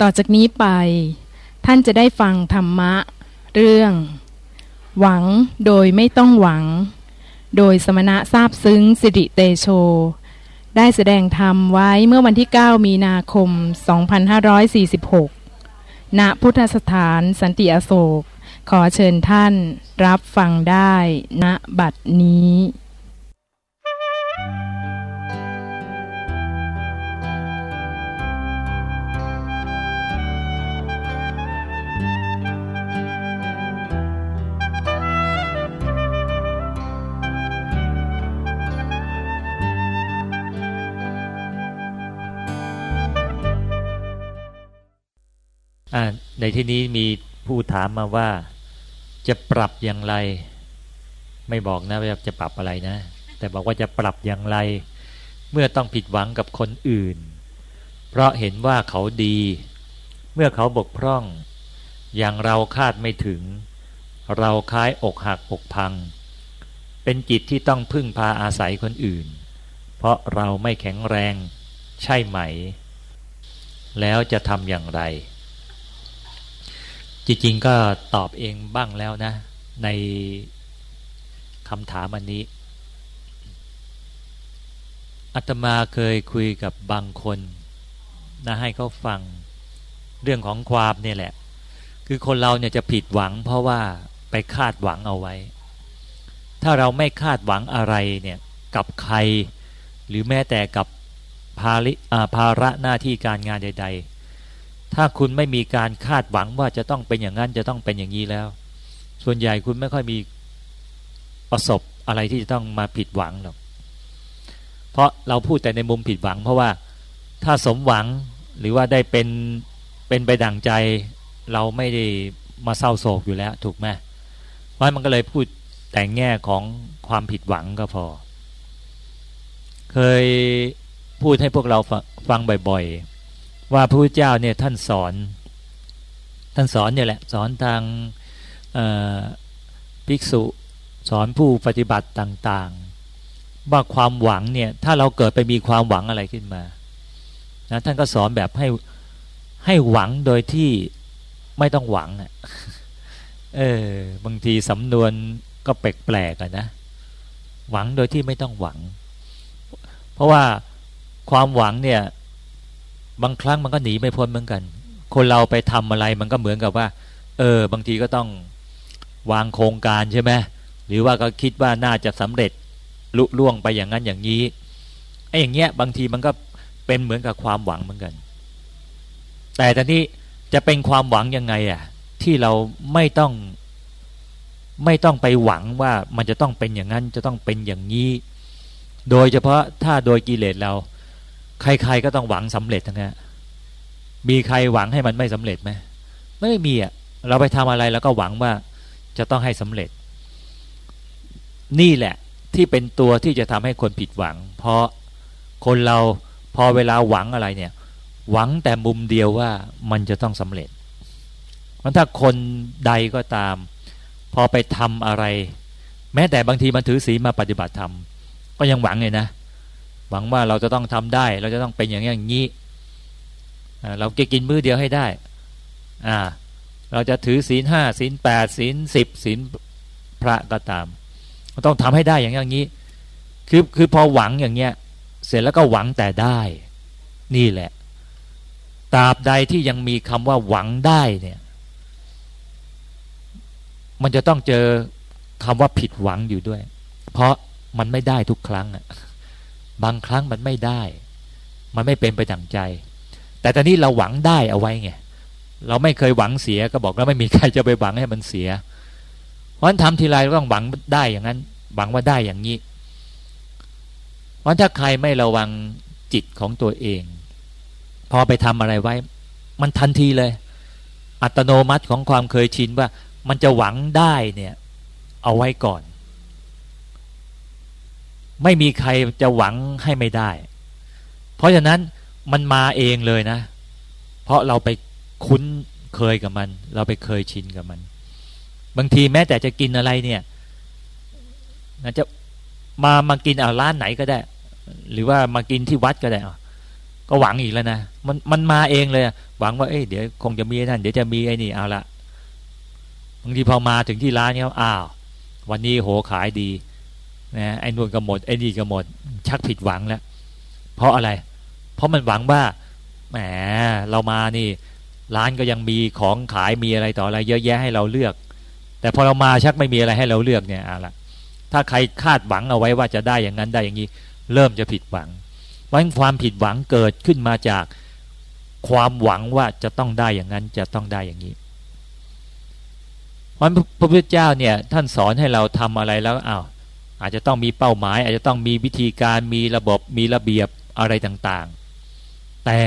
ต่อจากนี้ไป ท่านจะได้ฟังธรรมะ เรื่อง หวังโดยไม่ต้องหวัง โดยสมณะทราบซึ้งสิริเตโช ได้แสดงธรรมไว้เมื่อวันที่ 9 มีนาคม 2546 ณพุทธสถานสันติอโศก ขอเชิญท่านรับฟังได้ณบัดนี้ ในที่นี้มีผู้ถามมาว่าจะปรับอย่างไร ไม่บอกนะว่าจะปรับอะไรนะ แต่บอกว่าจะปรับอย่างไร เมื่อต้องผิดหวังกับคนอื่น เพราะเห็นว่าเขาดี เมื่อเขาบกพร่อง อย่างเราคาดไม่ถึง เราคล้ายอกหักอกพัง เป็นจิตที่ต้องพึ่งพาอาศัยคนอื่น เพราะเราไม่แข็งแรง ใช่ไหม แล้วจะทำอย่างไร จริงๆก็ตอบเองบ้างแล้วนะ ในคำถามอันนี้อาตมาเคยคุยกับบางคนนะให้เขาฟังเรื่องของความเนี่ยแหละ คือคนเราเนี่ยจะผิดหวัง เพราะว่าไปคาดหวังเอาไว้ ถ้าเราไม่คาดหวังอะไรเนี่ยกับใคร หรือแม้แต่กับภาริภาระหน้าที่การงานใด ๆ ถ้าคุณไม่มีการคาดหวังว่าจะต้องเป็นอย่างนั้นจะต้องเป็นอย่างนี้แล้ว ส่วนใหญ่คุณไม่ค่อยมีประสบอะไรที่จะต้องมาผิดหวังหรอกเพราะเราพูดแต่ในมุมผิดหวัง เพราะว่าถ้าสมหวังหรือว่าได้เป็นเป็นไปดั่งใจเราไม่ได้มาเศร้าโศกอยู่แล้ว ถูกไหมเพราะมันก็เลยพูดแต่แง่ของความผิดหวังก็พอ เคยพูดให้พวกเราฟังบ่อย ๆ ว่าพระพุทธเจ้าเนี่ยท่านสอน ท่านสอนเนี่ยแหละสอนทางภิกษุสอนผู้ปฏิบัติต่างๆ ว่าความหวังเนี่ยถ้าเราเกิดไปมีความหวังอะไรขึ้นมานะท่านก็สอนแบบให้ให้หวังโดยที่ไม่ต้องหวังอะเออบางทีสำนวนก็แปลกๆนะหวังโดยที่ไม่ต้องหวัง เพราะว่าความหวังเนี่ย บางครั้งมันก็หนีไม่พ้นเหมือนกัน คนเราไปทำอะไรมันก็เหมือนกับว่า เออ บางทีก็ต้องวางโครงการใช่ไหมหรือว่าก็คิดว่าน่าจะสำเร็จลุล่วงไปอย่างนั้นอย่างนี้ไอ้อย่างเงี้ยบางทีมันก็เป็นเหมือนกับความหวังเหมือนกัน แต่ตอนนี้จะเป็นความหวังยังไงอะ ที่เราไม่ต้องไม่ต้องไปหวังว่ามันจะต้องเป็นอย่างนั้นจะต้องเป็นอย่างนี้ โดยเฉพาะถ้าโดยกิเลสเรา ใครๆก็ต้องหวังสำเร็จทั้งนั้นมีใครหวังให้มันไม่สำเร็จไหมไม่มีอะเราไปทำอะไรแล้วก็หวังว่าจะต้องให้สำเร็จ นี่แหละ ที่เป็นตัวที่จะทำให้คนผิดหวัง เพราะคนเราพอเวลาหวังอะไรเนี่ย หวังแต่มุมเดียวว่ามันจะต้องสำเร็จมันถ้าคนใดก็ตาม พอไปทำอะไร แม้แต่บางทีมันถือศีลมาปฏิบัติธรรมก็ยังหวังเลยนะ หวังว่าเราจะต้องทำได้ เราจะต้องเป็นอย่างนี้อย่างนี้เราจะกินมื้อเดียวให้ได้ อ่า เราจะถือศีลห้าศีลแปดศีลสิบศีลพระก็ตามต้องทำให้ได้อย่างนี้ คือคือพอหวังอย่างเงี้ย เสร็จแล้วก็หวังแต่ได้ นี่แหละตราบใดที่ยังมีคำว่าหวังได้เนี่ย มันจะต้องเจอคำว่าผิดหวังอยู่ด้วย เพราะมันไม่ได้ทุกครั้งอะ บางครั้งมันไม่ได้ มันไม่เป็นไปดังใจ แต่ตอนนี้เราหวังได้เอาไว้ไงเราไม่เคยหวังเสียก็บอกแล้วไม่มีใครจะไปหวังให้มันเสีย เพราะฉะนั้นทำทีไรเราต้องหวังได้อย่างนั้น หวังว่าได้อย่างนี้เพราะถ้าใครไม่ระวังจิตของตัวเอง พอไปทำอะไรไว้ มันทันทีเลย อัตโนมัติของความเคยชินว่า มันจะหวังได้เนี่ย เอาไว้ก่อน ไม่มีใครจะหวังให้ไม่ได้ เพราะฉะนั้นมันมาเองเลยนะ เพราะเราไปคุ้นเคยกับมัน เราไปเคยชินกับมัน บางทีแม้แต่จะกินอะไรเนี่ยนะจะมามากินเอาร้านไหนก็ได้ หรือว่ามากินที่วัดก็ได้ก็หวังอีกแล้วนะมันมันมาเองเลยหวังว่าเอ้ยเดี๋ยวคงจะมีนั่นเดี๋ยวจะมีไอ้นี่เอาละบางทีพอมาถึงที่ร้านเขาอ้าว วันนี้โหขายดี นะไอ้นู่นก็หมดไอ้นี่ก็หมด ชักผิดหวังแล้ว เพราะอะไร เพราะมันหวังว่าแหมเรามานี่ ร้านก็ยังมีของขายมีอะไรต่ออะไร เยอะแยะให้เราเลือก แต่พอเรามาชักไม่มีอะไรให้เราเลือกเนี่ยอาละถ้าใครคาดหวังเอาไว้ว่าจะได้อย่างนั้นได้อย่างนี้ เริ่มจะผิดหวังวันความผิดหวังเกิดขึ้นมาจากความหวังว่าจะต้องได้อย่างนั้นจะต้องได้อย่างนี้วันพระพุทธเจ้าเนี่ยท่านสอนให้เราทำอะไรแล้วอ้าว อาจจะต้องมีเป้าหมาย อาจจะต้องมีวิธีการมีระบบมีระเบียบอะไรต่างๆ แต่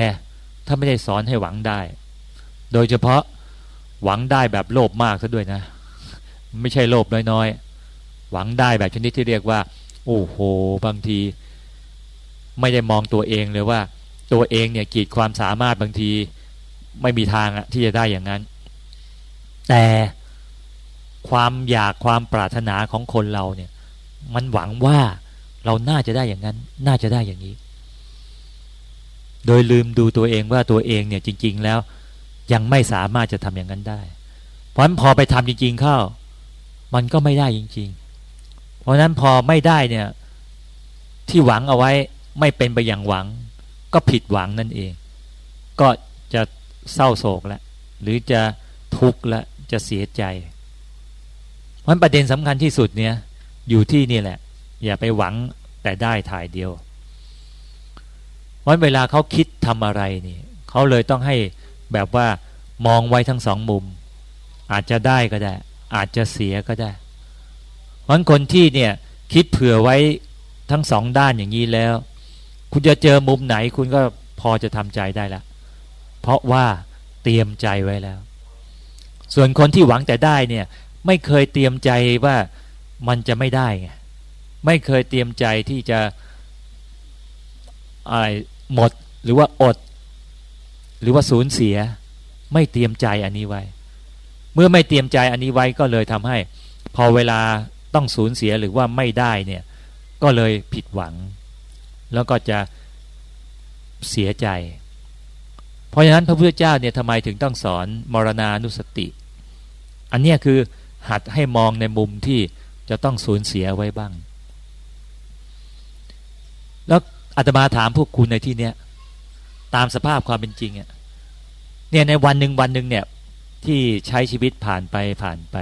ถ้าไม่ได้สอนให้หวังได้ โดยเฉพาะหวังได้แบบโลภมากซะด้วยนะ ไม่ใช่โลภน้อยๆ หวังได้แบบชนิดที่เรียกว่า โอ้โห บางที ไม่ได้มองตัวเองเลยว่า ตัวเองเนี่ยกีดความสามารถบางทีไม่มีทางอะที่จะได้อย่างนั้น แต่ความอยากความปรารถนาของคนเราเนี่ย มันหวังว่าเราน่าจะได้อย่างนั้น น่าจะได้อย่างนี้ โดยลืมดูตัวเองว่าตัวเองเนี่ยจริง ๆ แล้ว ยังไม่สามารถจะทำอย่างนั้นได้ เพราะฉะนั้นพอไปทำจริง ๆ เข้า มันก็ไม่ได้จริง ๆ เพราะนั้นพอไม่ได้เนี่ย ที่หวังเอาไว้ไม่เป็นไปอย่างหวัง ก็ผิดหวังนั่นเอง ก็จะเศร้าโศกแล้วหรือจะทุกข์และจะเสียใจเพราะประเด็นสำคัญที่สุดเนี่ย อยู่ที่นี่แหละ อย่าไปหวังแต่ได้ถ่ายเดียวเพราะเวลาเขาคิดทำอะไรนี่เขาเลยต้องให้แบบว่ามองไว้ทั้งสองมุม อาจจะได้ก็ได้ อาจจะเสียก็ได้เพราะคนที่เนี่ยคิดเผื่อไว้ทั้งสองด้านอย่างนี้แล้ว คุณจะเจอมุมไหนคุณก็พอจะทำใจได้ละเพราะว่าเตรียมใจไว้แล้ว ส่วนคนที่หวังแต่ได้เนี่ย ไม่เคยเตรียมใจว่า มันจะไม่ได้ไงไม่เคยเตรียมใจที่จะอะไรหมดหรือว่าอด หรือว่าสูญเสีย ไม่เตรียมใจอันนี้ไว้ เมื่อไม่เตรียมใจอันนี้ไว้ก็เลยทำให้ พอเวลาต้องสูญเสียหรือว่าไม่ได้เนี่ยก็เลยผิดหวัง แล้วก็จะเสียใจ เพราะฉะนั้นพระพุทธเจ้าเนี่ยทำไมถึงต้องสอนมรณานุสติ อันนี้คือหัดให้มองในมุมที่ จะต้องสูญเสียไว้บ้าง แล้วอาตมาถามพวกคุณในที่เนี้ยตามสภาพความเป็นจริงอะเนี่ยในวันหนึ่งวันหนึ่งเนี่ย ที่ใช้ชีวิตผ่านไปผ่านไป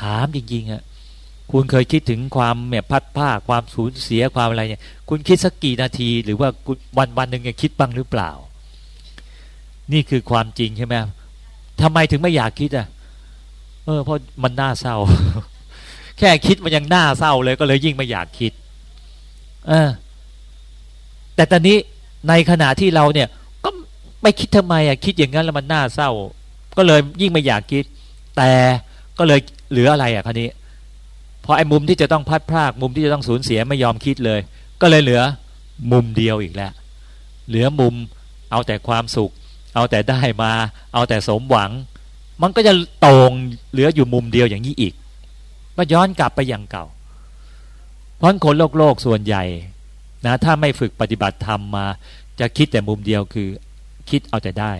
ถามจริงๆอะคุณเคยคิดถึงความแบบพัดผ้าความสูญเสียความอะไรเนี่ย คุณคิดสักกี่นาที หรือว่าวันวันหนึ่งคิดบ้างหรือเปล่า นี่คือความจริงใช่ไหมทำไมถึงไม่อยากคิดอะ เออเพราะมันน่าเศร้า แค่คิดมันยังน่าเศร้าเลยก็เลยยิ่งไม่อยากคิดเออแต่ตอนนี้ในขณะที่เราเนี่ย ก็ไม่คิดทำไมอะคิดอย่างนั้นแล้วมันน่าเศร้า ก็เลยยิ่งไม่อยากคิด แต่ก็เลยเหลืออะไรอะคันนี้พอไอ้มุมที่จะต้องพัดพรากมุมที่จะต้องสูญเสียไม่ยอมคิดเลย ก็เลยเหลือมุมเดียวอีกแล้ว เหลือมุมเอาแต่ความสุข เอาแต่ได้มา เอาแต่สมหวัง มันก็จะตรงเหลืออยู่มุมเดียวอย่างนี้อีก ก็ย้อนกลับไปอย่างเก่า เพราะคนโลกโลกส่วนใหญ่นะถ้าไม่ฝึกปฏิบัติธรรมมา จะคิดแต่มุมเดียวคือ คิดเอาแต่ได้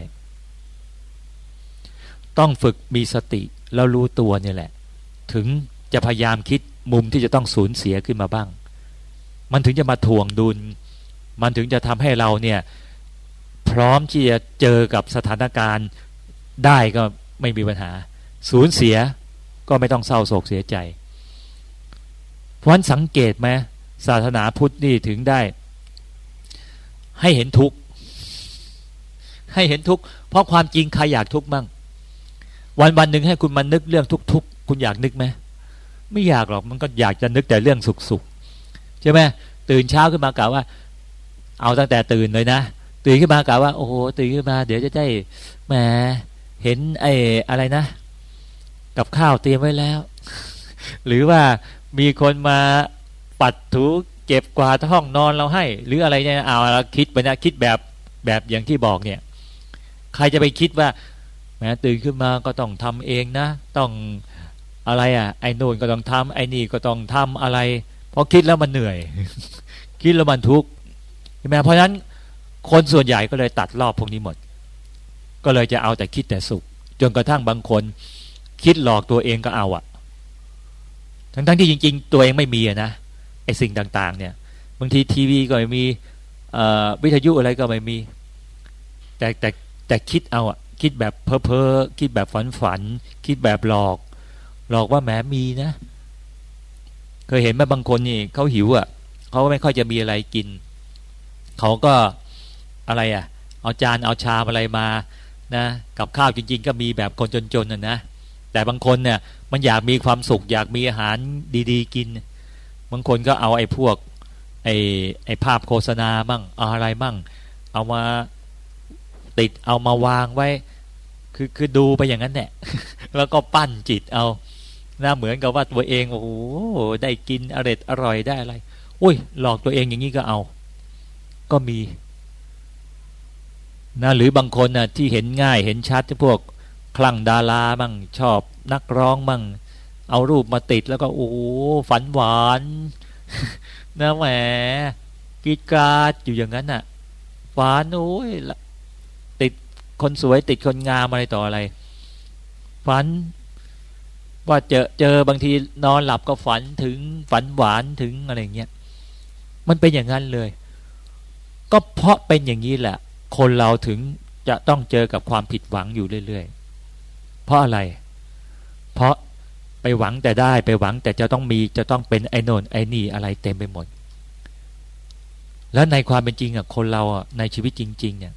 ต้องฝึกมีสติแล้วรู้ตัวนี่แหละ ถึงจะพยายามคิดมุมที่จะต้องสูญเสียขึ้นมาบ้าง มันถึงจะมาถ่วงดุล มันถึงจะทำให้เราเนี่ย พร้อมที่จะเจอกับสถานการณ์ได้ก็ไม่มีปัญหา สูญเสีย ก็ไม่ต้องเศร้าโศกเสียใจ เพราะฉะนั้นสังเกตไหมศาสนาพุทธนี่ถึงได้ ให้เห็นทุกข์ให้เห็นทุกข์เพราะความจริงใครอยากทุกข์มั่ง วันวันหนึ่งให้คุณมานึกเรื่องทุกข์คุณอยากนึกไหมไม่อยากหรอกมันก็อยากจะนึกแต่เรื่องสุขๆใช่ไหมตื่นเช้าขึ้นมากล่าวว่า เอาตั้งแต่ตื่นเลยนะตื่นขึ้นมากล่าวว่าโอ้โหตื่นขึ้นมา เดี๋ยวจะได้แหมเห็นไอ้อะไรนะ กับข้าวเตรียมไว้แล้ว หรือว่ามีคนมาปัดถูเก็บกวาดห้องนอนเราให้ หรืออะไรเนี่ยเอาเราคิดไปนะคิดแบบแบบอย่างที่บอกเนี่ย ใครจะไปคิดว่าแม้ตื่นขึ้นมาก็ต้องทำเองนะ ต้องอะไรอะ ไอ้นู่นก็ต้องทำไอ้นี่ก็ต้องทำอะไรเพราะคิดแล้วมันเหนื่อย คิดแล้วมันทุกข์ใช่ไหมเพราะฉะนั้นคนส่วนใหญ่ก็เลยตัดรอบพวกนี้หมด ก็เลยจะเอาแต่คิดแต่สุข จนกระทั่งบางคน คิดหลอกตัวเองก็เอาอะทั้งทั้งที่จริง ๆ ตัวเองไม่มีนะไอ้สิ่งต่าง ๆ เนี่ยบางทีทีวีก็ไม่มีวิทยุอะไรก็ไม่มี แต่แต่แต่คิดเอาอะคิดแบบเพ้อเพ้อคิดแบบฝันฝัน คิดแบบหลอก หลอกว่าแหมมีนะ เคยเห็นไหมบางคนนี่เขาหิวอะ่ะเขาไม่ค่อยจะมีอะไรกิน เขาก็อะไรอะ่ะ เอาจานเอาชามอะไรมานะกับข้าวจริง ๆ ก็มีแบบคนจนๆน่ะนะ แต่บางคนเนี่ยมันอยากมีความสุข อยากมีอาหารดี ๆ กิน บางคนก็เอาไอ้พวกไอ้ไอ้ภาพโฆษณามั่งเอาอะไรมั่งเอามาติดเอามาวางไว้ คือคือดูไปอย่างนั้นแหละแล้วก็ปั้นจิตเอาน่าเหมือนกับว่าตัวเองโอ้โหได้กินอร่อยอร่อยได้อะไรอุ้ยหลอกตัวเองอย่างนี้ก็เอา ก็มีนะหรือบางคนนะ่ะที่เห็นง่ายเห็นชัดที่พวก คลั่งดาราบ้างชอบนักร้องบ้างเอารูปมาติดแล้วก็โอ้ฝันหวานนะแหมกีดกาดอยู่อย่างนั้นน่ะฝันโอ้ยติดคนสวยติดคนงามอะไรต่ออะไร ฝัน ว่าเจอเจอบางทีนอนหลับก็ฝันถึงฝันหวานถึงอะไรเงี้ยมันเป็นอย่างนั้นเลย ก็เพราะเป็นอย่างนี้แหละ คนเราถึงจะต้องเจอกับความผิดหวังอยู่เรื่อยๆ เพราะอะไร เพราะไปหวังแต่ได้ไปหวังแต่จะต้องมีจะต้องเป็นไอ้นนไอ้นี่อะไรเต็มไปหมด แล้วในความเป็นจริงอะคนเราอะในชีวิตจริง ๆ เนี่ย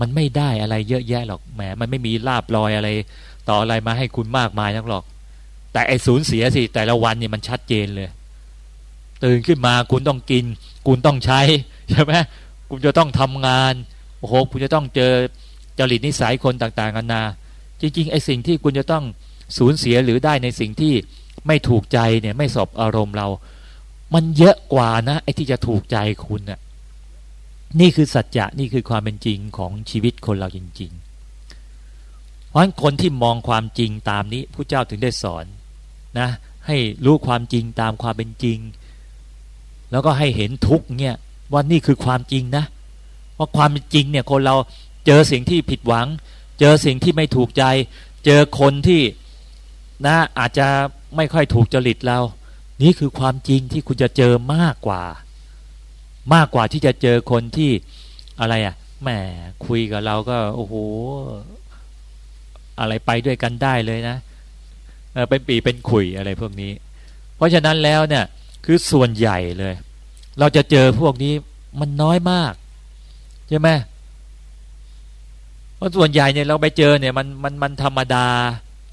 มันไม่ได้อะไรเยอะแยะหรอกแหมมันไม่มีลาบลอยอะไร ต่ออะไรมาให้คุณมากมายนักหรอก แต่ไอ้สูญเสียสิแต่ละวันเนี่ยมันชัดเจนเลย ตื่นขึ้นมาคุณต้องกิน คุณต้องใช้ใช่ไหมคุณจะต้องทำงานโอ้โหคุณจะต้องเจอจริตนิสัยคนต่างๆกันานา จริงๆไอ้สิ่งที่คุณจะต้องสูญเสียหรือได้ในสิ่งที่ไม่ถูกใจเนี่ยไม่สอบอารมณ์เรา มันเยอะกว่านะไอ้ที่จะถูกใจคุณน่ะนี่คือสัจจะนี่คือความเป็นจริงของชีวิตคนเราจริง ๆ เพราะฉะนั้นคนที่มองความจริงตามนี้ผู้เจ้าถึงได้สอนนะให้รู้ความจริงตามความเป็นจริง แล้วก็ให้เห็นทุกเนี่ยว่านี่คือความจริงนะว่าความจริงเนี่ยคนเราเจอสิ่งที่ผิดหวัง เจอสิ่งที่ไม่ถูกใจ เจอคนที่นะอาจจะไม่ค่อยถูกจริตเรา นี่คือความจริงที่คุณจะเจอมากกว่า มากกว่าที่จะเจอคนที่อะไรอะ่ะแหมคุยกับเราก็โอ้โหอะไรไปด้วยกันได้เลยนะเป็นปีเป็นขุยอะไรพวกนี้ เพราะฉะนั้นแล้วเนี่ยคือส่วนใหญ่เลย เราจะเจอพวกนี้มันน้อยมากใช่ไหม เพราะส่วนใหญ่เนี่ยเราไปเจอเนี่ยมันมันมันธรรมดา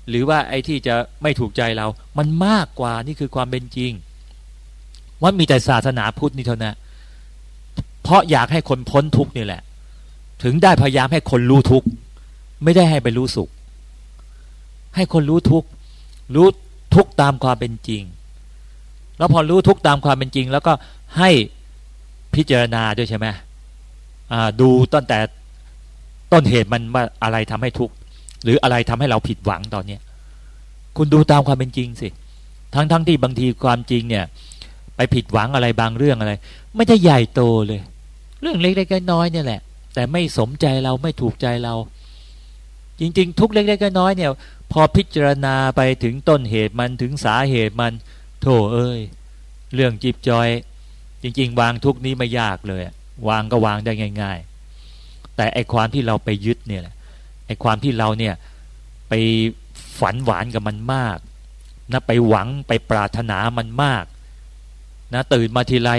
หรือว่าไอ้ที่จะไม่ถูกใจเรา มันมากกว่านี่คือความเป็นจริงว่ามีแต่ศาสนาพุทธนี่เท่านั้นเพราะอยากให้คนพ้นทุกนี่แหละ ถึงได้พยายามให้คนรู้ทุกไม่ได้ให้ไปรู้สุข ให้คนรู้ทุกรู้ทุกตามความเป็นจริง แล้วพอรู้ทุกตามความเป็นจริง แล้วก็ให้พิจารณาด้วยใช่ไหมดูตั้งแต่ ต้นเหตุมันว่าอะไรทำให้ทุกข์หรืออะไรทำให้เราผิดหวังตอนเนี้ยคุณดูตามความเป็นจริงสิทั้งทั้งที่บางทีความจริงเนี่ย ไปผิดหวังอะไรบางเรื่องอะไร ไม่ได้ใหญ่โตเลย เรื่องเล็กๆน้อยๆเนี่ยแหละ แต่ไม่สมใจเราไม่ถูกใจเรา จริง ๆ ทุกเล็กๆน้อยๆเนี่ย พอพิจารณาไปถึงต้นเหตุมันถึงสาเหตุมันโธ่เอ้ย เรื่องจิบจอย จริง ๆ วางทุกนี้ไม่ยากเลย วางก็วางได้ง่าย ๆ แต่ไอความที่เราไปยึดเนี่ยไอความที่เราเนี่ยไปฝันหวานกับมันมากนะไปหวังไปปรารถนามันมากนะตื่นมาทีไร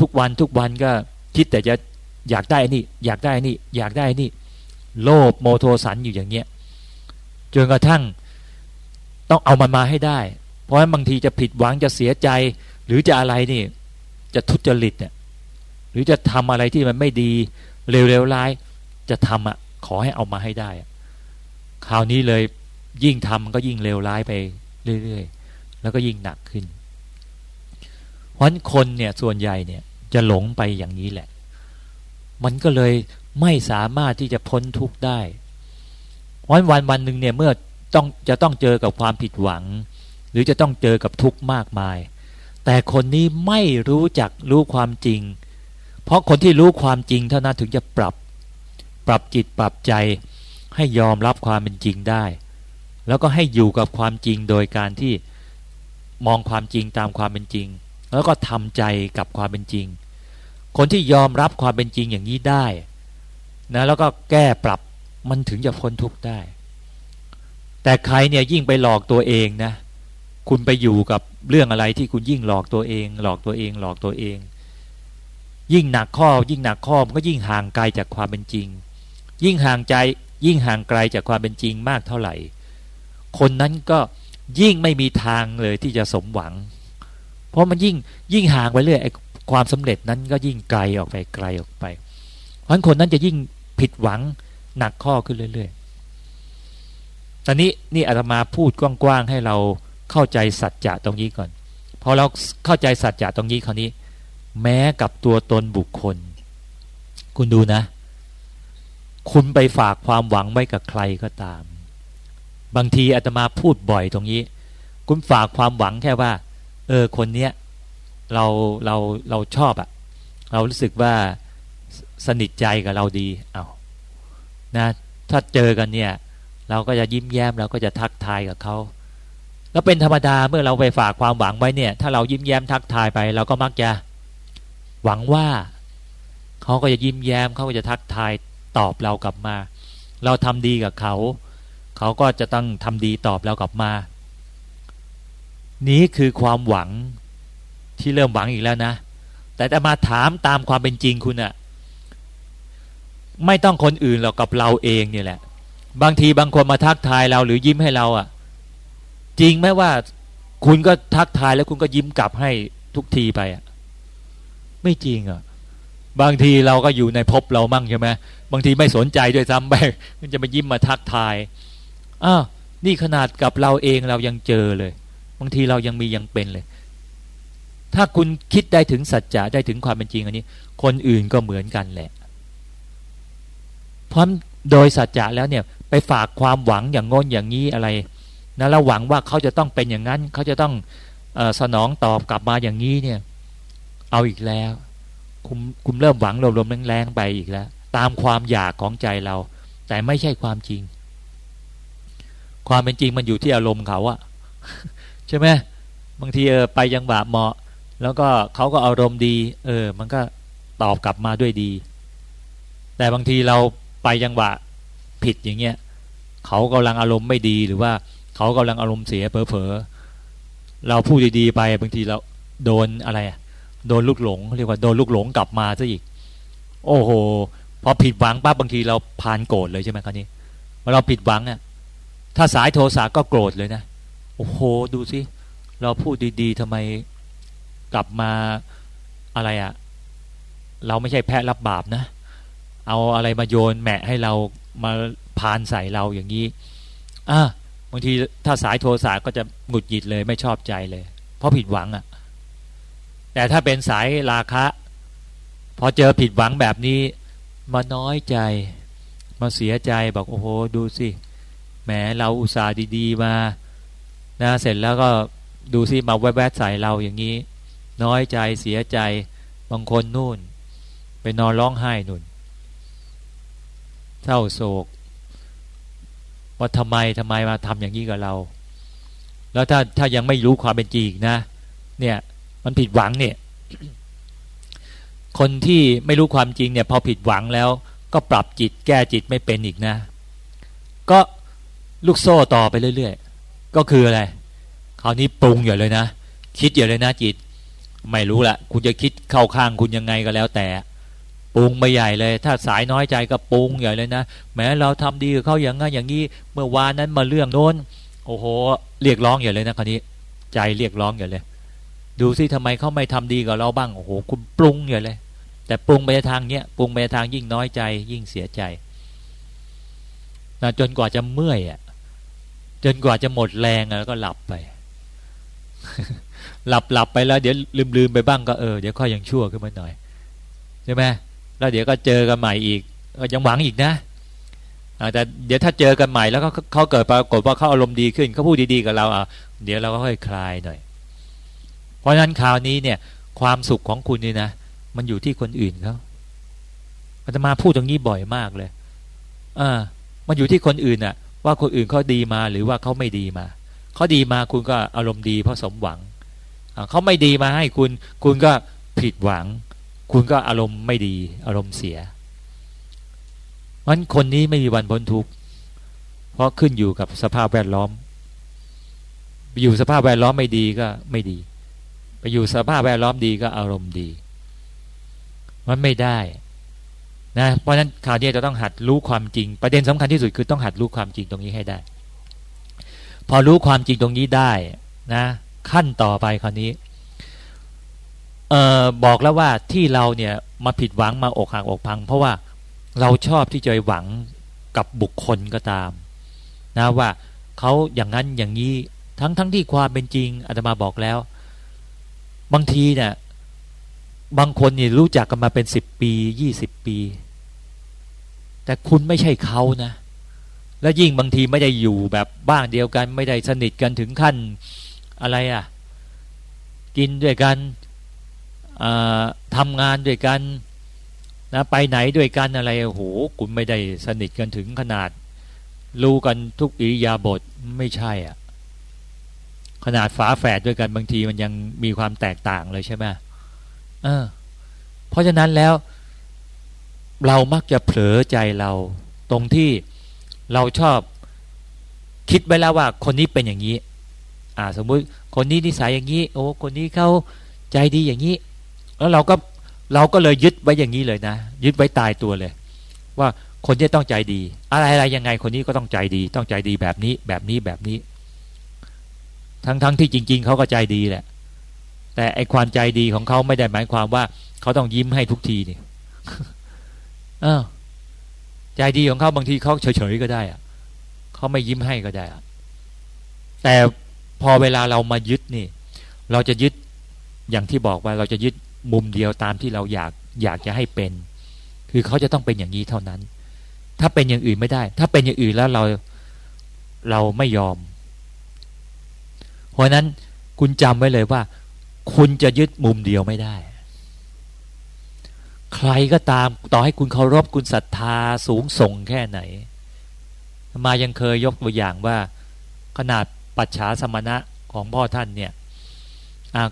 ทุกวันทุกวันก็คิดแต่จะอยากได้นี่อยากได้นี่อยากได้นี่ โลภโมโทสันอยู่อย่างเงี้ยจนกระทั่งต้องเอามันมาให้ได้ เพราะฉะนั้นบางทีจะผิดหวังจะเสียใจ หรือจะอะไรนี่ จะทุจริตเนี่ยหรือจะทำอะไรที่มันไม่ดี เร็วๆร้ายจะทำอะ ขอให้เอามาให้ได้คราวนี้เลยยิ่งทำก็ยิ่งเลวร้ายไปเรื่อยๆ แล้วก็ยิ่งหนักขึ้นเพราะคนเนี่ยส่วนใหญ่เนี่ยจะหลงไปอย่างนี้แหละ มันก็เลยไม่สามารถที่จะพ้นทุกข์ได้วันวันวันหนึ่งเนี่ยเมื่อต้องจะต้องเจอกับความผิดหวัง หรือจะต้องเจอกับทุกข์มากมาย แต่คนนี้ไม่รู้จักรู้ความจริง เพราะคนที่รู้ความจริงเท่านั้นถึงจะปรับปรับจิตปรับใจให้ยอมรับความเป็นจริงได้ แล้วก็ให้อยู่กับความจริงโดยการที่มองความจริงตามความเป็นจริง แล้วก็ทำใจกับความเป็นจริง คนที่ยอมรับความเป็นจริงอย่างนี้ได้นะแล้วก็แก้ปรับมันถึงจะพ้นทุกข์ได้ แต่ใครเนี่ยยิ่งไปหลอกตัวเองนะ คุณไปอยู่กับเรื่องอะไรที่คุณยิ่งหลอกตัวเอง หลอกตัวเอง หลอกตัวเอง ยิ่งหนักข้อ ยิ่งหนักข้อมันก็ยิ่งห่างไกลจากความเป็นจริง ยิ่งห่างใจ ยิ่งห่างไกลจากความเป็นจริงมากเท่าไหร่ คนนั้นก็ยิ่งไม่มีทางเลยที่จะสมหวัง เพราะมันยิ่งยิ่งห่างไปเรื่อยไอ้ความสำเร็จนั้นก็ยิ่งไกลออกไปไกลออกไป เพราะคนนั้นจะยิ่งผิดหวังหนักข้อขึ้นเรื่อยๆ ตอนนี้นี่อาตมาพูดกว้างๆให้เราเข้าใจสัจจะตรงนี้ก่อนพอเราเข้าใจสัจจะตรงนี้คราวนี้ แม้กับตัวตนบุคคล คุณดูนะ คุณไปฝากความหวังไว้กับใครก็ตาม บางทีอาตมาพูดบ่อยตรงนี้ คุณฝากความหวังแค่ว่า เออคนเนี้ยเราเราเราชอบอะเรารู้สึกว่าสนิทใจกับเราดีเอานะถ้าเจอกันเนี่ย เราก็จะยิ้มแย้มเราก็จะทักทายกับเขาแล้วเป็นธรรมดาเมื่อเราไปฝากความหวังไว้เนี่ย ถ้าเรายิ้มแย้มทักทายไป เราก็มักจะ หวังว่าเขาก็จะยิ้มแย้มเขาก็จะทักทายตอบเรากลับมา เราทำดีกับเขา เขาก็จะต้องทำดีตอบเรากลับมา นี้คือความหวังที่เริ่มหวังอีกแล้วนะ แต่จะมาถามตามความเป็นจริงคุณอะไม่ต้องคนอื่นหรอกกับเราเองเนี่ยแหละ บางทีบางคนมาทักทายเราหรือยิ้มให้เราอะจริงไหมว่าคุณก็ทักทายแล้วคุณก็ยิ้มกลับให้ทุกทีไปอะ ไม่จริงอะ บางทีเราก็อยู่ในภพเรามั่งใช่ไหมบางทีไม่สนใจด้วยซ้ำไปมันจะมายิ้มมาทักทายอ้าวนี่ขนาดกับเราเองเรายังเจอเลย บางทีเรายังมียังเป็นเลย ถ้าคุณคิดได้ถึงสัจจะได้ถึงความเป็นจริงอันนี้ คนอื่นก็เหมือนกันแหละเพราะโดยสัจจะแล้วเนี่ยไปฝากความหวังอย่างงนอย่างนี้อะไรนะแล้วหวังว่าเขาจะต้องเป็นอย่างนั้น เขาจะต้องอสนองตอบกลับมาอย่างนี้เนี่ย เอาอีกแล้ว คุมคุมเริ่มหวังลมๆแรงๆไปอีกแล้ว ตามความอยากของใจเรา แต่ไม่ใช่ความจริง ความเป็นจริงมันอยู่ที่อารมณ์เขาอะใช่ไหมบางทีเออไปยังบาเหมาะ แล้วก็เขาก็อารมณ์ดี เออ มันก็ตอบกลับมาด้วยดี แต่บางทีเราไปยังหวะผิดอย่างเงี้ยเขากำลังอารมณ์ไม่ดีหรือว่าเขากำลังอารมณ์เสียเผลอๆเราพูดดีๆไปบางทีเราโดนอะไรอะ โดนลูกหลงเรียกว่าโดนลูกหลงกลับมาซะอีก โอ้โหพอผิดหวังปั๊บบางทีเราพานโกรธเลยใช่ไหมครับนี้เมื่อเราผิดหวังอะถ้าสายโทสะก็โกรธเลยนะโอ้โหดูสิเราพูดดี ๆทำไมกลับมาอะไรอะ เราไม่ใช่แพ้รับบาปนะ เอาอะไรมาโยนแหมะให้เรามาพานใส่เราอย่างนี้อะบางทีถ้าสายโทสะก็จะหงุดหงิดเลยไม่ชอบใจเลย เพราะผิดหวังอะ แต่ถ้าเป็นสายราคะพอเจอผิดหวังแบบนี้ มาน้อยใจ มาเสียใจบอกโอ้โหดูสิแหมเราอุตส่าห์ดีๆมานะเสร็จแล้วก็ดูสิมาแวบๆใส่เราอย่างนี้ น้อยใจเสียใจบางคนนู่น ไปนอนร้องไห้นุ่นเศร้าโศก ว่าทำไมทำไมมาทำอย่างนี้กับเรา แล้วถ้าถ้ายังไม่รู้ความเป็นจริงนะ เนี่ย มันผิดหวังเนี่ย คนที่ไม่รู้ความจริงเนี่ย พอผิดหวังแล้ว ก็ปรับจิตแก้จิตไม่เป็นอีกนะ ก็ลูกโซ่ต่อไปเรื่อยๆ ก็คืออะไร คราวนี้ปรุงอย่าเลยนะ คิดอย่าเลยนะจิต ไม่รู้ละคุณจะคิดเข้าข้างคุณยังไงก็แล้วแต่ปรุงไปใหญ่เลย ถ้าสายน้อยใจก็ปรุงใหญ่เลยนะแม้เราทำดีกับเขาอย่างงั้นอย่างนี้เมื่อวานนั้นมาเรื่องโน้น โอ้โห เรียกร้องใหญ่เลยนะคราวนี้ ใจเรียกร้องใหญ่เลย ดูสิทำไมเขาไม่ทำดีกับเราบ้างโอ้โหคุณปรุงใหญ่เลย แต่ปรุงไปทางเนี้ยปรุงไปทางยิ่งน้อยใจ ยิ่งเสียใจนะจนกว่าจะเมื่อยอะ จนกว่าจะหมดแรงแล้วก็หลับไป หลับหลับไปแล้ว เดี๋ยวลืมลืมไปบ้างก็เออเดี๋ยวค่อยยังชั่วขึ้นมาหน่อยใช่ไหมแล้วเดี๋ยวก็เจอกันใหม่อีกยังหวังอีกนะแต่เดี๋ยวถ้าเจอกันใหม่แล้วเขาเกิดปรากฏว่าเขาอารมณ์ดีขึ้นเขาพูดดีๆกับเราอะเดี๋ยวเราก็ค่อยคลายหน่อย เพราะฉะนั้นคราวนี้เนี่ย ความสุขของคุณนี่นะมันอยู่ที่คนอื่นเขาอาตมาพูดตรงนี้บ่อยมากเลยอ่ามันอยู่ที่คนอื่นน่ะว่าคนอื่นเขาดีมาหรือว่าเขาไม่ดีมาเขาดีมาคุณก็อารมณ์ดีเพราะสมหวังเขาไม่ดีมาให้คุณ คุณก็ผิดหวัง คุณก็อารมณ์ไม่ดี อารมณ์เสียมันคนนี้ไม่มีวันพ้นทุกข์เพราะขึ้นอยู่กับสภาพแวดล้อม อยู่สภาพแวดล้อมไม่ดีก็ไม่ดี ไปอยู่สภาพแวดล้อมดีก็อารมณ์ดี มันไม่ได้นะเพราะฉะนั้นข่าวนี้จะต้องหัดรู้ความจริง ประเด็นสำคัญที่สุดคือต้องหัดรู้ความจริงตรงนี้ให้ได้ พอรู้ความจริงตรงนี้ได้นะ ขั้นต่อไปคราวนี้เอ่อบอกแล้วว่าที่เราเนี่ยมาผิดหวังมาอกหักอกพัง เพราะว่าเราชอบที่จะหวังกับบุคคลก็ตาม นะว่าเขาอย่างนั้นอย่างนี้ทั้งทั้งที่ความเป็นจริงอาตมาบอกแล้ว บางทีเนี่ยบางคนนี่รู้จักกันมาเป็นสิบปียี่สิบปี แต่คุณไม่ใช่เขานะ และยิ่งบางทีไม่ได้อยู่แบบบ้านเดียวกัน ไม่ได้สนิทกันถึงขั้นอะไรอะ่ะ กินด้วยกันทำงานด้วยกันนะไปไหนด้วยกันอะไรโอ้โหคุณไม่ได้สนิทกันถึงขนาด รู้กันทุกอิริยาบถไม่ใช่อะ ขนาดฝาแฝดด้วยกันบางทีมันยังมีความแตกต่างเลยใช่ไหมเออเพราะฉะนั้นแล้ว เรามักจะเผลอใจเรา ตรงที่เราชอบคิดไว้แล้วว่าคนนี้เป็นอย่างนี้ อ่า สมมุติคนนี้นิสัยอย่างนี้ โอ้คนนี้เขาใจดีอย่างนี้ แล้วเราก็เราก็เลยยึดไว้อย่างนี้เลยนะยึดไว้ตายตัวเลย ว่าคนที่ต้องใจดี อะไรอะไรยังไงคนนี้ก็ต้องใจดี ต้องใจดีแบบนี้แบบนี้แบบนี้ ทั้งทั้งที่จริง ๆเขาก็ใจดีแหละ แต่ไอความใจดีของเขาไม่ได้หมายความว่าเขาต้องยิ้มให้ทุกทีนี่เออใจดีของเขาบางทีเขาเฉยๆก็ได้อะเขาไม่ยิ้มให้ก็ได้อะแต่พอเวลาเรามายึดนี่ เราจะยึดอย่างที่บอกว่าเราจะยึดมุมเดียวตามที่เราอยากอยากจะให้เป็น คือเขาจะต้องเป็นอย่างนี้เท่านั้น ถ้าเป็นอย่างอื่นไม่ได้ ถ้าเป็นอย่างอื่นแล้วเราเราไม่ยอม เพราะนั้นคุณจำไว้เลยว่า คุณจะยึดมุมเดียวไม่ได้ ใครก็ตามต่อให้คุณเคารพคุณศรัทธาสูงส่งแค่ไหน มายังเคยยกตัวอย่างว่า ขนาดปัจฉาสมณะของพ่อท่านเนี่ย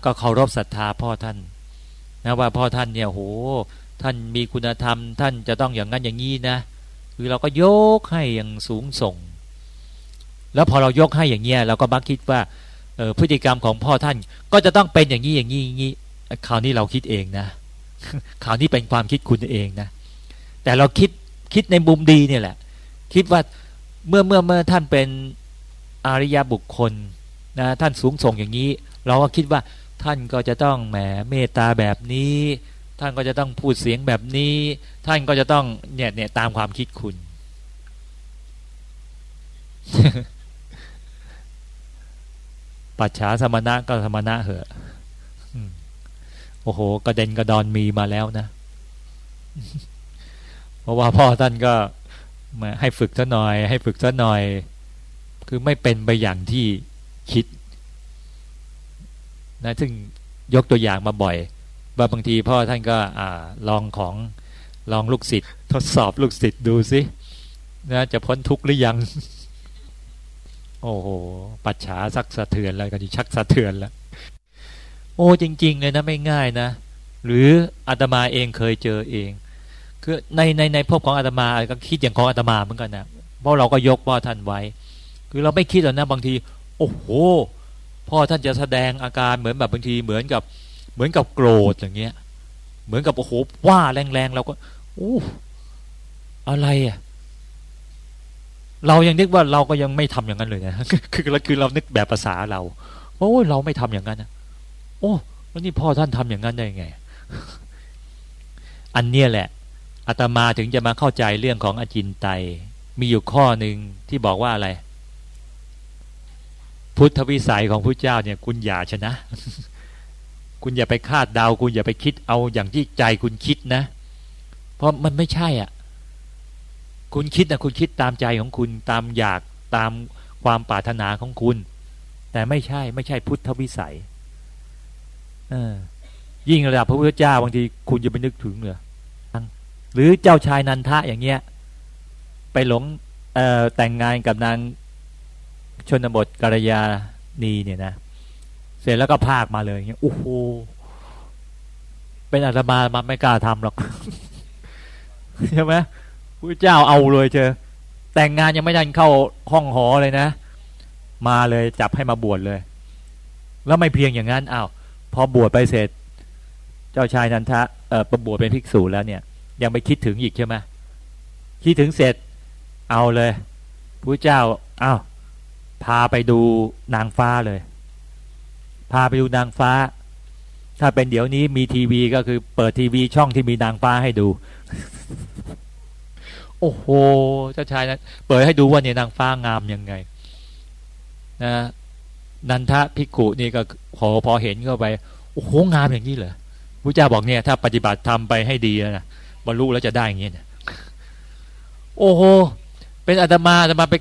ก็เคารพศรัทธาพ่อท่านนะว่าพ่อท่านเนี่ยโหท่านมีคุณธรรม ท่านจะต้องอย่างนั้นอย่างนี้นะคือเราก็ยกให้อย่างสูงส่ง แล้วพอเรายกให้อย่างเงี้ยเราก็มักคิดว่า ออพฤติกรรมของพ่อท่านก็จะต้องเป็นอย่างนี้อย่างนี้อย่างนี้คราวนี้เราคิดเองนะคราวนี้เป็นความคิดคุณเองนะ แต่เราคิดคิดในมุมดีเนี่ยแหละ คิดว่าเมื่อเมื่อเมื่อท่านเป็นอริยบุคคลนะท่านสูงส่งอย่างนี้ เราก็คิดว่าท่านก็จะต้องแหมเมตตาแบบนี้ ท่านก็จะต้องพูดเสียงแบบนี้ ท่านก็จะต้องเนี่ยเนี่ยตามความคิดคุณ ปัจฉาสมณะก็สมณะเหอะโอ้โห กระเด็นกระดอนมีมาแล้วนะ เพราะว่าพ่อท่านก็มาให้ฝึกซะหน่อย ให้ฝึกซะหน่อย คือไม่เป็นไปอย่างที่คิด นะซึ่งยกตัวอย่างมาบ่อย ว่าบางทีพ่อท่านก็อ่าลองของลองลูกศิษย์ทดสอบลูกศิษย์ดูสินะจะพ้นทุกข์หรือยัง โอ้โห ปัจฉาสักสะเทือนแล้วก็ชักสะเทือนแล้ว โอ้จริง ๆ เลยนะไม่ง่ายนะ หรืออาตมาเองเคยเจอเอง คือในในในพบของอาตมาก็คิดอย่างของอาตมาเหมือนกันนะเพราะเราก็ยกพ่อท่านไว้ คือเราไม่คิดหรอกนะบางที โอ้โห พ่อท่านจะแสดงอาการเหมือนแบบบางทีเหมือนกับเหมือนกับโกรธอย่างเงี้ย เหมือนกับโอ้โหว่าแรงๆเราก็โอ้อะไรอะ เรายังนึกว่าเราก็ยังไม่ทำอย่างนั้นเลยนะคือเราคือเรานึกแบบภาษาเราโอ้เราไม่ทำอย่างนั้นนะโอ้แล้วนี่พ่อท่านทำอย่างนั้นได้ยังไง อันเนี้ยแหละอาตมาถึงจะมาเข้าใจเรื่องของอจินไตยมีอยู่ข้อหนึ่งที่บอกว่าอะไร พุทธวิสัยของพระเจ้าเนี่ย คุณอย่าชนะ คุณอย่าไปคาดเดา คุณอย่าไปคิดเอาอย่างที่ใจคุณคิดนะ เพราะมันไม่ใช่อะ คุณคิดนะคุณคิดตามใจของคุณตามอยากตามความปรารถนาของคุณ แต่ไม่ใช่ไม่ใช่พุทธวิสัยยิ่งระดับพระพุทธเจ้าบางทีคุณจะไปนึกถึงเหรอหรือเจ้าชายนันทะอย่างเงี้ย ไปหลงเออแต่งงานกับนางชนบทกัลยาณีเนี่ยนะ เสร็จแล้วก็พากมาเลยเงี้ยโอ้โหเป็นอาตมามาไม่กล้าทำหรอกใช่ไหม พระเจ้าเอาเลยเจอแต่งงานยังไม่ทันเข้าห้องหอเลยนะ มาเลยจับให้มาบวชเลย แล้วไม่เพียงอย่างนั้นอ้าวพอบวชไปเสร็จ เจ้าชายนันทะเออประบวชเป็นภิกษุแล้วเนี่ย ยังไปคิดถึงอีกใช่ไหมคิดถึงเสร็จเอาเลยพระเจ้าอ้าวพาไปดูนางฟ้าเลย พาไปดูนางฟ้า ถ้าเป็นเดี๋ยวนี้มีทีวีก็คือเปิดทีวีช่องที่มีนางฟ้าให้ดู โอ้โหเจ้าชายนะเปิดให้ดูว่าเนี่ยนางฟ้างามยังไง นะนันทะพิกุนี่ก็พอพอเห็นเข้าไปโอ้โหงามอย่างนี้เหรอพระเจ้าบอกเนี่ย ถ้าปฏิบัติทำไปให้ดีนะบรรลุแล้วจะได้อย่างเงี้ยโอ้โหเป็นอาตมาอาตมาไป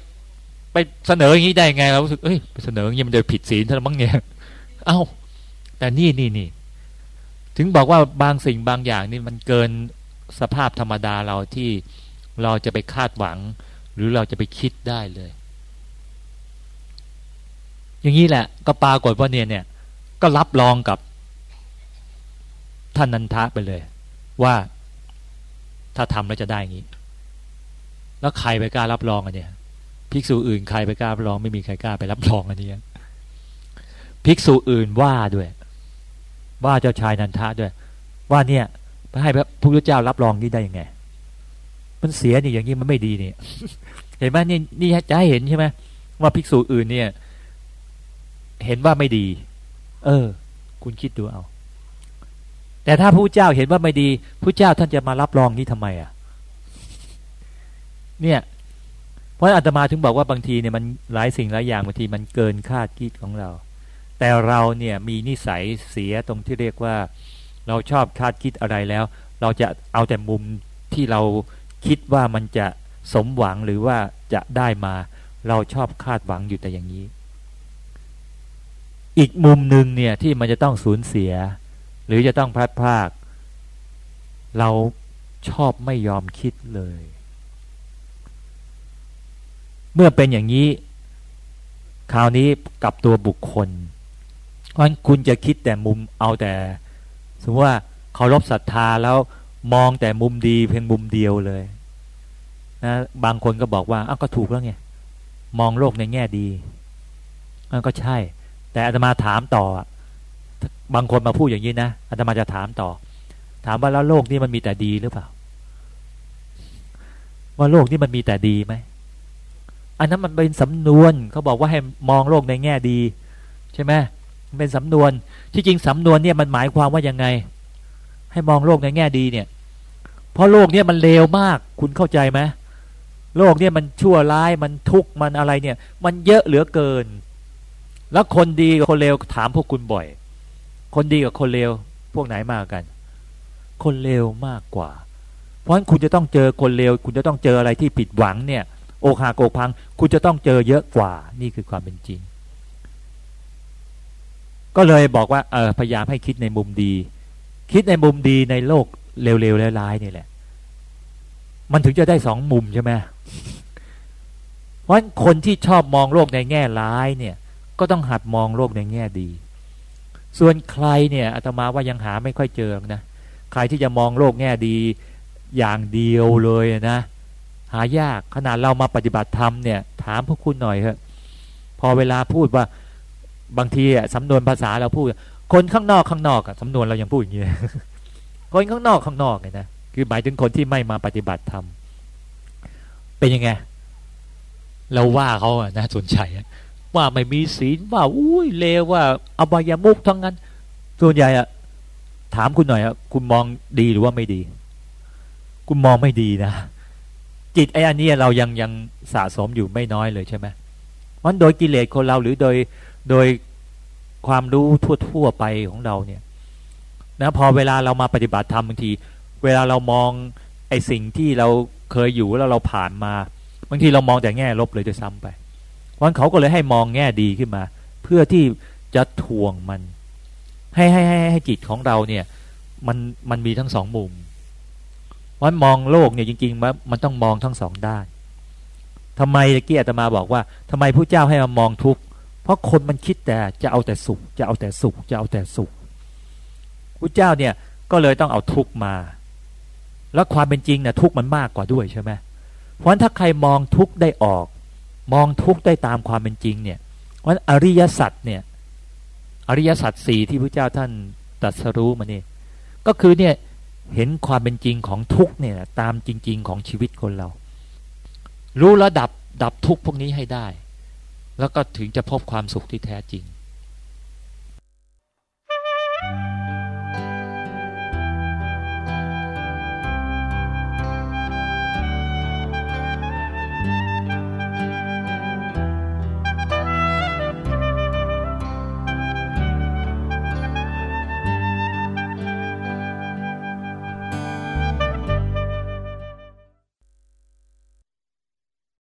ไปเสนออย่างนี้ได้ไงเรารู้สึกเอ้ยไปเสนออย่างนี้มันจะผิดศีลท่านมั้งเนี่ยเอ้า แต่นี่นี่นี่ถึงบอกว่าบางสิ่งบางอย่างนี่มันเกินสภาพธรรมดาเราที่ เราจะไปคาดหวัง หรือเราจะไปคิดได้เลย อย่างนี้แหละ ก็ปรากฏว่าเนี่ยเนี่ยก็รับรองกับท่านนันทะไปเลย ว่าถ้าทำแล้วจะได้อย่างนี้ แล้วใครไปกล้ารับรองอันเนี้ยภิกษุอื่นใครไปกล้ารับรองไม่มีใครกล้าไปรับรองอันนี้ภิกษุอื่นว่าด้วย ว่าเจ้าชายนันทะด้วย ว่าเนี่ยไปให้พระพุทธเจ้ารับรองนี่ได้ยังไง มันเสียนี่อย่างนี้มันไม่ดีเนี่ยเห็นไหมนี่นี่จะให้เห็นใช่ไหมว่าภิกษุอื่นเนี่ย เห็นว่าไม่ดี เออ คุณคิดดูเอา แต่ถ้าพระเจ้าเห็นว่าไม่ดีพระเจ้าท่านจะมารับรองนี้ทำไมอะ เนี่ยเพราะอาตมาถึงบอกว่าบางทีเนี่ยมันหลายสิ่งหลายอย่างบางทีมันเกินคาดคิดของเรา แต่เราเนี่ยมีนิสัยเสียตรงที่เรียกว่า เราชอบคาดคิดอะไรแล้ว เราจะเอาแต่มุมที่เรา คิดว่ามันจะสมหวังหรือว่าจะได้มา เราชอบคาดหวังอยู่แต่อย่างนี้ อีกมุมหนึ่งเนี่ยที่มันจะต้องสูญเสีย หรือจะต้องพลาดพลาดเราชอบไม่ยอมคิดเลย เมื่อเป็นอย่างนี้ คราวนี้กับตัวบุคคลเพราะคุณจะคิดแต่มุมเอาแต่สมมติว่าเคารพศรัทธาแล้ว มองแต่มุมดีเพียงมุมเดียวเลยนะบางคนก็บอกว่าอ้าวก็ถูกแล้วไงมองโลกในแง่ดีมันก็ใช่ แต่อาตมาถามต่อ บางคนมาพูดอย่างนี้นะอาตมาจะถามต่อ ถามว่าแล้วโลกนี้มันมีแต่ดีหรือเปล่า ว่าโลกนี้มันมีแต่ดีไหมอันนั้นมันเป็นสำนวนเขาบอกว่าให้มองโลกในแง่ดี ใช่ไหมเป็นสำนวนที่จริงสำนวนเนี่ยมันหมายความว่ายังไง ให้มองโลกในแง่ดีเนี่ย เพราะโลกเนี่ยมันเลวมาก คุณเข้าใจไหมโลกเนี่ยมันชั่วร้ายมันทุกข์มันอะไรเนี่ย มันเยอะเหลือเกิน แล้วคนดีกับคนเลวถามพวกคุณบ่อย คนดีกับคนเลวพวกไหนมากกัน คนเลวมากกว่า เพราะฉะนั้นคุณจะต้องเจอคนเลวคุณจะต้องเจออะไรที่ผิดหวังเนี่ยอกหักอกพัง คุณจะต้องเจอเยอะกว่า นี่คือความเป็นจริง ก็เลยบอกว่าเออพยายามให้คิดในมุมดี คิดในมุมดีในโลกเร็วๆและร้ายนี่แหละ มันถึงจะได้สองมุมใช่ไหมเพราะคนที่ชอบมองโลกในแง่ร้ายเนี่ย ก็ต้องหัดมองโลกในแง่ดี ส่วนใครเนี่ยอาตมาว่ายังหาไม่ค่อยเจอนะใครที่จะมองโลกแง่ดีอย่างเดียวเลยนะ หายากขนาดเรามาปฏิบัติธรรมเนี่ย ถามพวกคุณหน่อยเถอะพอเวลาพูดว่าบางทีอะสำนวนภาษาเราพูด คนข้างนอกข้างนอกอะสำนวนเรายังพูดอย่างนี้คนข้างนอกข้างนอกเนี่ยนะคือหมายถึงคนที่ไม่มาปฏิบัติธรรมเป็นยังไงเราว่าเขาอะนะสนใจว่าไม่มีศีลว่าอุ้ยเลวว่าอบายามุกทั้งนั้น ส่วนใหญ่อะถามคุณหน่อยอะคุณมองดีหรือว่าไม่ดี คุณมองไม่ดีนะจิตไอ้อันนี้เรายังยังสะสมอยู่ไม่น้อยเลยใช่ไหมมันโดยกิเลสคนเราหรือโดยโดย ความรู้ทั่ว ๆ ไปของเราเนี่ยนะพอเวลาเรามาปฏิบัติธรรมบางที เวลาเรามองไอ้สิ่งที่เราเคยอยู่แล้วเราผ่านมาบางทีเรามองแต่แง่ลบเลยจะซ้ำไปวันเขาก็เลยให้มองแง่ดีขึ้นมา เพื่อที่จะทวงมัน ให้ให้ให้ให้จิตของเราเนี่ย มันมันมีทั้งสองมุมวันมองโลกเนี่ยจริงๆมันมันต้องมองทั้งสองด้านทำไมตะกี้อาตมาบอกว่าทำไมผู้เจ้าให้มามองทุกข์ ราะคนมันคิดแต่จะเอาแต่สุข จะเอาแต่สุข จะเอาแต่สุขผู้เจ้าเนี่ยก็เลยต้องเอาทุกมา แล้วความเป็นจริงเนี่ยทุกมันมากกว่าด้วยใช่ไหมเพราะถ้าใครมองทุกได้ออก มองทุกได้ตามความเป็นจริงเนี่ยเพราะอริยสัจเนี่ยอริยสัจสี่ที่พระเจ้าท่านตรัสรู้มาเนี่ยก็คือเนี่ยเห็นความเป็นจริงของทุกเนี่ยตามจริง ๆ ของชีวิตคนเรา รู้ระดับดับทุกพวกนี้ให้ได้ แล้วก็ถึงจะพบความสุขที่แท้จริง Thank you.